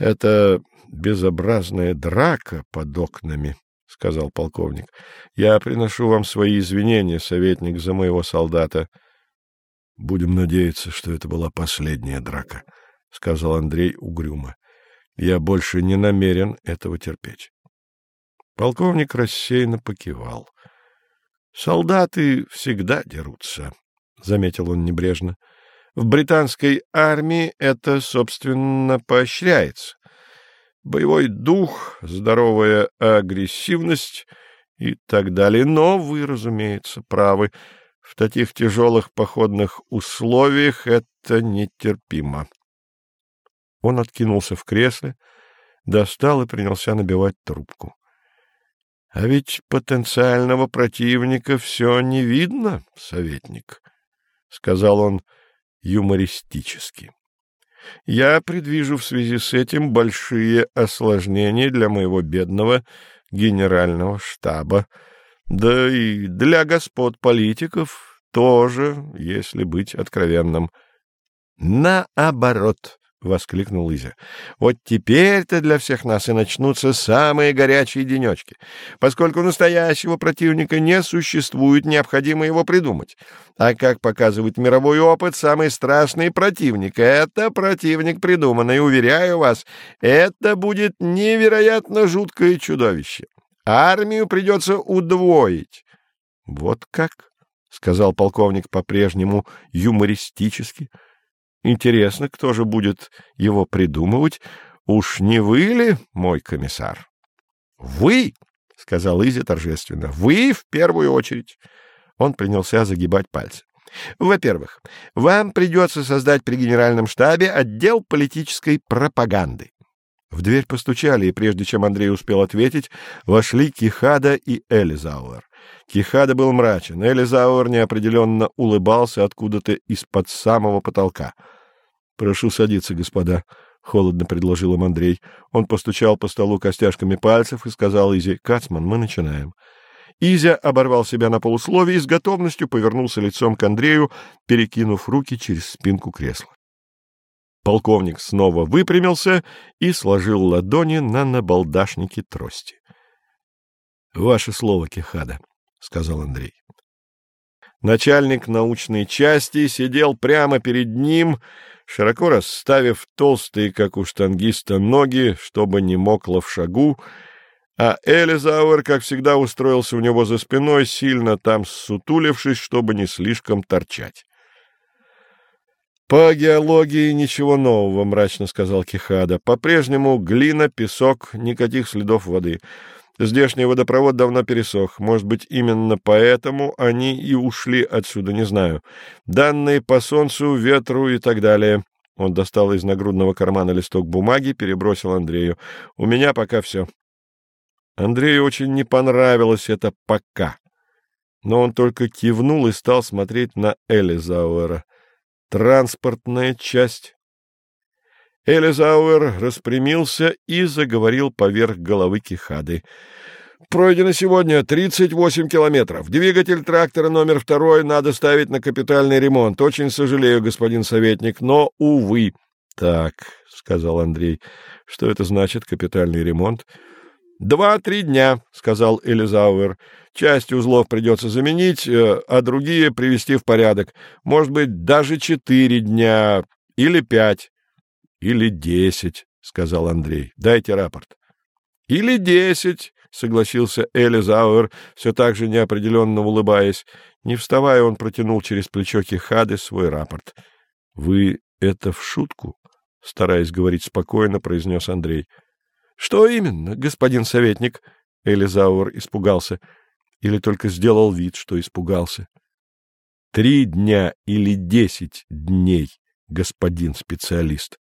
Это безобразная драка под окнами, — сказал полковник. — Я приношу вам свои извинения, советник, за моего солдата. — Будем надеяться, что это была последняя драка, — сказал Андрей угрюмо. — Я больше не намерен этого терпеть. Полковник рассеянно покивал. — Солдаты всегда дерутся, — заметил он небрежно. — В британской армии это, собственно, поощряется. Боевой дух, здоровая агрессивность и так далее. Но вы, разумеется, правы. В таких тяжелых походных условиях это нетерпимо. Он откинулся в кресле, достал и принялся набивать трубку. — А ведь потенциального противника все не видно, советник, — сказал он юмористически. — Я предвижу в связи с этим большие осложнения для моего бедного генерального штаба, да и для господ политиков тоже, если быть откровенным. — Наоборот, — воскликнул Изя. — Вот теперь-то для всех нас и начнутся самые горячие денечки. Поскольку настоящего противника не существует, необходимо его придумать. А как показывает мировой опыт, самый страшный противник — это противник придуманный. Уверяю вас, это будет невероятно жуткое чудовище. Армию придется удвоить. — Вот как? — сказал полковник по-прежнему юмористически. — Интересно, кто же будет его придумывать? Уж не вы ли, мой комиссар? — Вы, — сказал Изя торжественно, — вы в первую очередь. Он принялся загибать пальцы. Во-первых, вам придется создать при генеральном штабе отдел политической пропаганды. В дверь постучали, и прежде чем Андрей успел ответить, вошли Кихада и Элизауэр. Кихада был мрачен, Элизауэр неопределенно улыбался откуда-то из-под самого потолка. — Прошу садиться, господа, — холодно предложил им Андрей. Он постучал по столу костяшками пальцев и сказал Изе, — Кацман, мы начинаем. Изя оборвал себя на полусловие и с готовностью повернулся лицом к Андрею, перекинув руки через спинку кресла. Полковник снова выпрямился и сложил ладони на набалдашнике трости. — Ваше слово, Кихада, — сказал Андрей. Начальник научной части сидел прямо перед ним, широко расставив толстые, как у штангиста, ноги, чтобы не мокло в шагу, а Элизауэр, как всегда, устроился у него за спиной, сильно там сутулившись, чтобы не слишком торчать. «По геологии ничего нового», — мрачно сказал Кихада. «По-прежнему глина, песок, никаких следов воды. Здешний водопровод давно пересох. Может быть, именно поэтому они и ушли отсюда, не знаю. Данные по солнцу, ветру и так далее». Он достал из нагрудного кармана листок бумаги, перебросил Андрею. «У меня пока все». Андрею очень не понравилось это «пока». Но он только кивнул и стал смотреть на Элизауэра транспортная часть. Элизауэр распрямился и заговорил поверх головы Кихады. Пройдено сегодня 38 километров. Двигатель трактора номер второй надо ставить на капитальный ремонт. Очень сожалею, господин советник, но, увы. — Так, — сказал Андрей, — что это значит, капитальный ремонт? — Два-три дня, — сказал Элизауэр. Часть узлов придется заменить, э, а другие привести в порядок. Может быть, даже четыре дня или пять. — Или десять, — сказал Андрей. — Дайте рапорт. — Или десять, — согласился Элизауэр, все так же неопределенно улыбаясь. Не вставая, он протянул через плечо Кихады свой рапорт. — Вы это в шутку? — стараясь говорить спокойно, произнес Андрей. — Что именно, господин советник? — Элизауэр испугался или только сделал вид, что испугался. Три дня или десять дней, господин специалист,